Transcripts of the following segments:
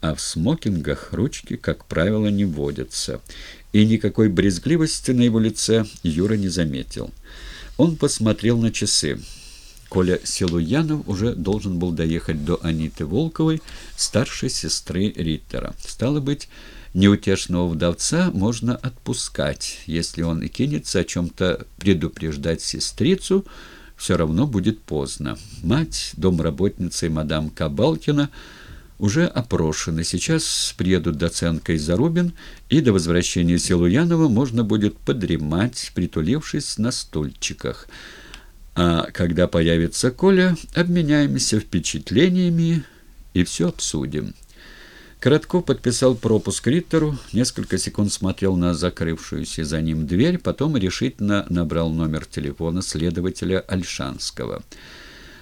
а в смокингах ручки, как правило, не водятся. И никакой брезгливости на его лице Юра не заметил. Он посмотрел на часы. Коля Силуянов уже должен был доехать до Аниты Волковой, старшей сестры Риттера. Стало быть, неутешного вдовца можно отпускать. Если он и кинется о чем-то предупреждать сестрицу, все равно будет поздно. Мать, домработница и мадам Кабалкина уже опрошены. Сейчас приедут доценка и Зарубин, и до возвращения Силуянова можно будет подремать, притулившись на стульчиках. А когда появится Коля, обменяемся впечатлениями и все обсудим. Коротков подписал пропуск Риттеру, несколько секунд смотрел на закрывшуюся за ним дверь, потом решительно набрал номер телефона следователя Альшанского.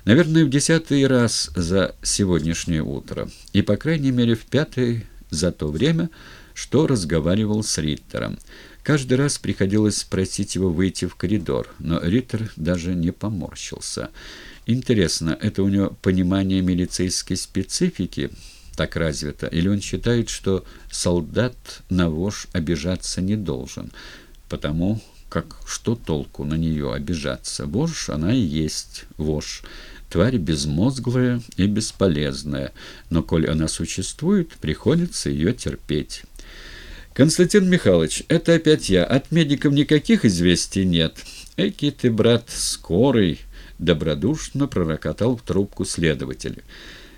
Наверное, в десятый раз за сегодняшнее утро, и, по крайней мере, в пятый за то время, что разговаривал с Риттером. Каждый раз приходилось просить его выйти в коридор, но Риттер даже не поморщился. Интересно, это у него понимание милицейской специфики так развито, или он считает, что солдат на вож обижаться не должен, потому как что толку на нее обижаться? Вож она и есть вож. Тварь безмозглая и бесполезная, но коль она существует, приходится ее терпеть». «Константин Михайлович, это опять я. От медиков никаких известий нет. Эки ты, брат, скорый!» — добродушно пророкотал в трубку следователя.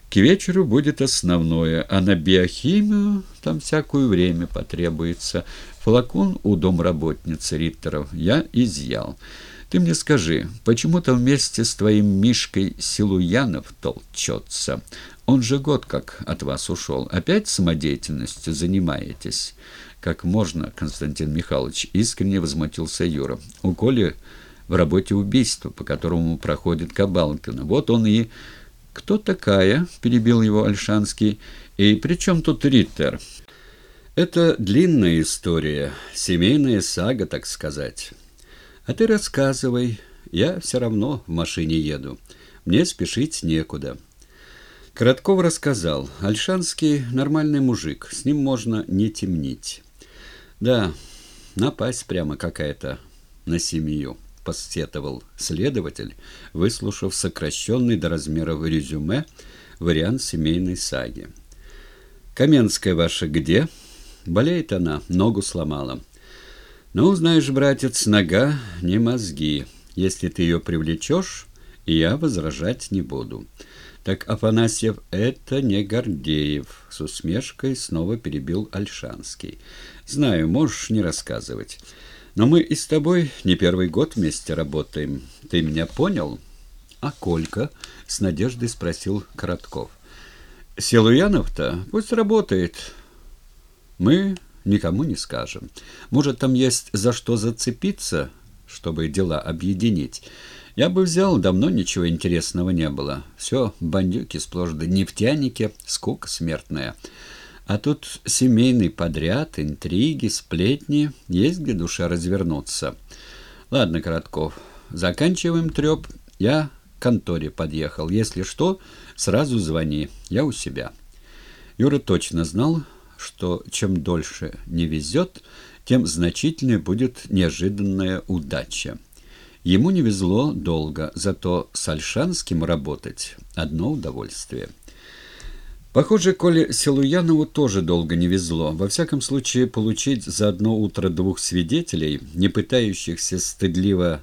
«К вечеру будет основное, а на биохимию там всякое время потребуется. Флакон у домработницы Риттеров я изъял. Ты мне скажи, почему там вместе с твоим Мишкой Силуянов толчется? Он же год как от вас ушел. Опять самодеятельностью занимаетесь?» «Как можно, Константин Михайлович?» — искренне возмутился Юра. «У Коли в работе убийство, по которому проходит Кабалкина. Вот он и...» «Кто такая?» — перебил его Альшанский. «И при чем тут Риттер?» «Это длинная история, семейная сага, так сказать. А ты рассказывай. Я все равно в машине еду. Мне спешить некуда». Коротков рассказал. Альшанский нормальный мужик, с ним можно не темнить. Да, напасть прямо какая-то на семью, посетовал следователь, выслушав сокращенный до размеров резюме вариант семейной саги. «Каменская ваша где?» «Болеет она, ногу сломала». «Ну, знаешь, братец, нога не мозги. Если ты ее привлечешь, я возражать не буду». «Так, Афанасьев, это не Гордеев», — с усмешкой снова перебил Альшанский. «Знаю, можешь не рассказывать. Но мы и с тобой не первый год вместе работаем. Ты меня понял?» «А Колька?» — с надеждой спросил Коротков. «Силуянов-то пусть работает. Мы никому не скажем. Может, там есть за что зацепиться, чтобы дела объединить». Я бы взял, давно ничего интересного не было. Все, бандюки сплошь да нефтяники, скука смертная. А тут семейный подряд, интриги, сплетни, есть где душа развернуться. Ладно, Коротков, заканчиваем треп. Я к конторе подъехал. Если что, сразу звони, я у себя. Юра точно знал, что чем дольше не везет, тем значительнее будет неожиданная удача. Ему не везло долго, зато с Альшанским работать – одно удовольствие. Похоже, Коле Силуянову тоже долго не везло. Во всяком случае, получить за одно утро двух свидетелей, не пытающихся стыдливо